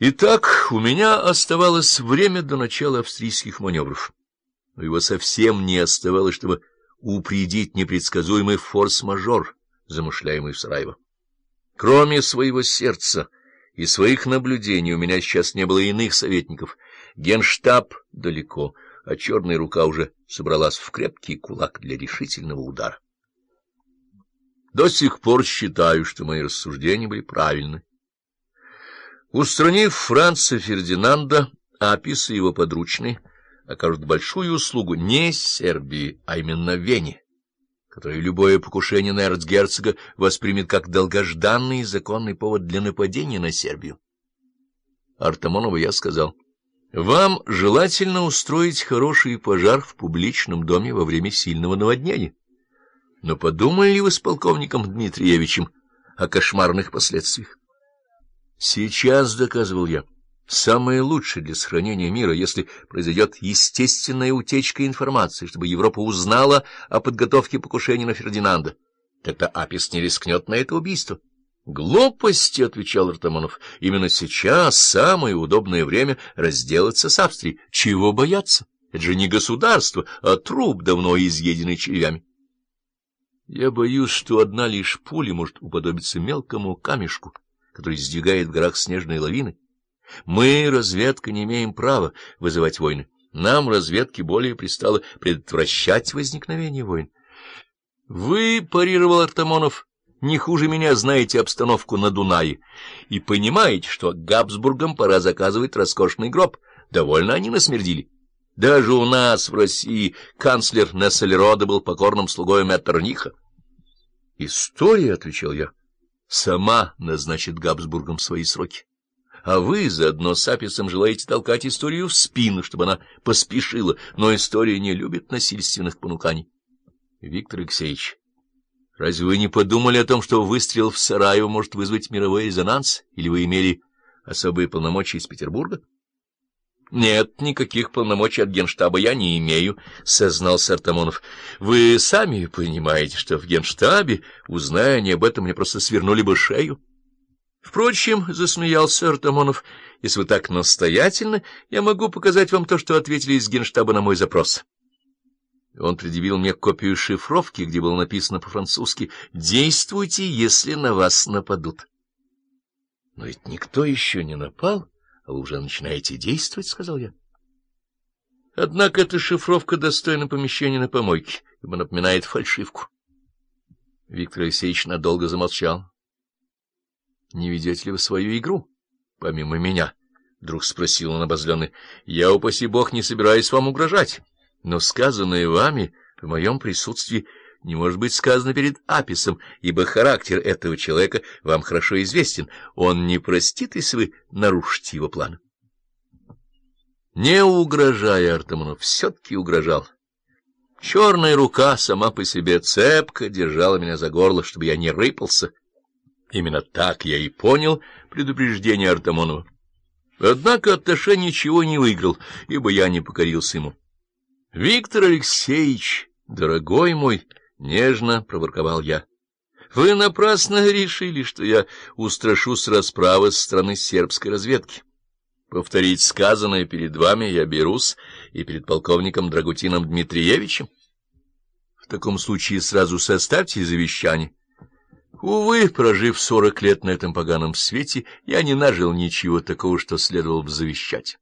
Итак, у меня оставалось время до начала австрийских маневров. Но его совсем не оставалось, чтобы упредить непредсказуемый форс-мажор, замышляемый в Сараево. Кроме своего сердца и своих наблюдений у меня сейчас не было иных советников. Генштаб далеко, а черная рука уже собралась в крепкий кулак для решительного удара. До сих пор считаю, что мои рассуждения были правильны. Устранив Франца Фердинанда, а описы его подручные окажут большую услугу не Сербии, а именно Вене, которая любое покушение на эрцгерцога воспримет как долгожданный и законный повод для нападения на Сербию. Артамонову я сказал, вам желательно устроить хороший пожар в публичном доме во время сильного наводнения. Но подумали ли вы с полковником Дмитриевичем о кошмарных последствиях? Сейчас, — доказывал я, — самое лучшее для сохранения мира, если произойдет естественная утечка информации, чтобы Европа узнала о подготовке покушения на Фердинанда. Тогда Апис не рискнет на это убийство. — Глупости, — отвечал Артамонов, — именно сейчас самое удобное время разделаться с Австрией. Чего бояться? Это же не государство, а труп, давно изъеденный червями. Я боюсь, что одна лишь пуля может уподобиться мелкому камешку который сдвигает в горах снежные лавины. Мы, разведка, не имеем права вызывать войны. Нам, разведке, более пристало предотвращать возникновение войн. Вы, — парировал Артамонов, — не хуже меня знаете обстановку на Дунае и понимаете, что Габсбургам пора заказывать роскошный гроб. Довольно они насмердили. Даже у нас в России канцлер Нессельрода был покорным слугой Меттерниха. — История, — отвечал я, сама назначит Габсбургам свои сроки. А вы заодно с Аписом желаете толкать историю в спину, чтобы она поспешила, но история не любит насильственных понуканий. Виктор Алексеевич, разве вы не подумали о том, что выстрел в Сараево может вызвать мировой резонанс, или вы имели особые полномочия из Петербурга? — Нет, никаких полномочий от генштаба я не имею, — сознался Артамонов. — Вы сами понимаете, что в генштабе, узная они об этом, мне просто свернули бы шею. Впрочем, — засмеялся Артамонов, — если вы так настоятельны, я могу показать вам то, что ответили из генштаба на мой запрос. Он предъявил мне копию шифровки, где было написано по-французски «Действуйте, если на вас нападут». Но ведь никто еще не напал. — вы уже начинаете действовать, — сказал я. Однако эта шифровка достойна помещения на помойке, ибо напоминает фальшивку. Виктор Алексеевич надолго замолчал. — Не ведете ли вы свою игру, помимо меня? — вдруг спросил он обозленный. — Я, упаси бог, не собираюсь вам угрожать, но сказанное вами в моем присутствии не может быть сказано перед Аписом, ибо характер этого человека вам хорошо известен. Он не простит, если вы нарушите его план. Не угрожая Артамону, все-таки угрожал. Черная рука сама по себе цепко держала меня за горло, чтобы я не рыпался. Именно так я и понял предупреждение Артамонова. Однако Атташе ничего не выиграл, ибо я не покорился ему. — Виктор Алексеевич, дорогой мой, — нежно проворковал я. — Вы напрасно решили, что я устрашусь расправы с стороны сербской разведки. Повторить сказанное перед вами я берусь и перед полковником Драгутином Дмитриевичем. В таком случае сразу составьте завещание. Увы, прожив сорок лет на этом поганом свете, я не нажил ничего такого, что следовало бы завещать.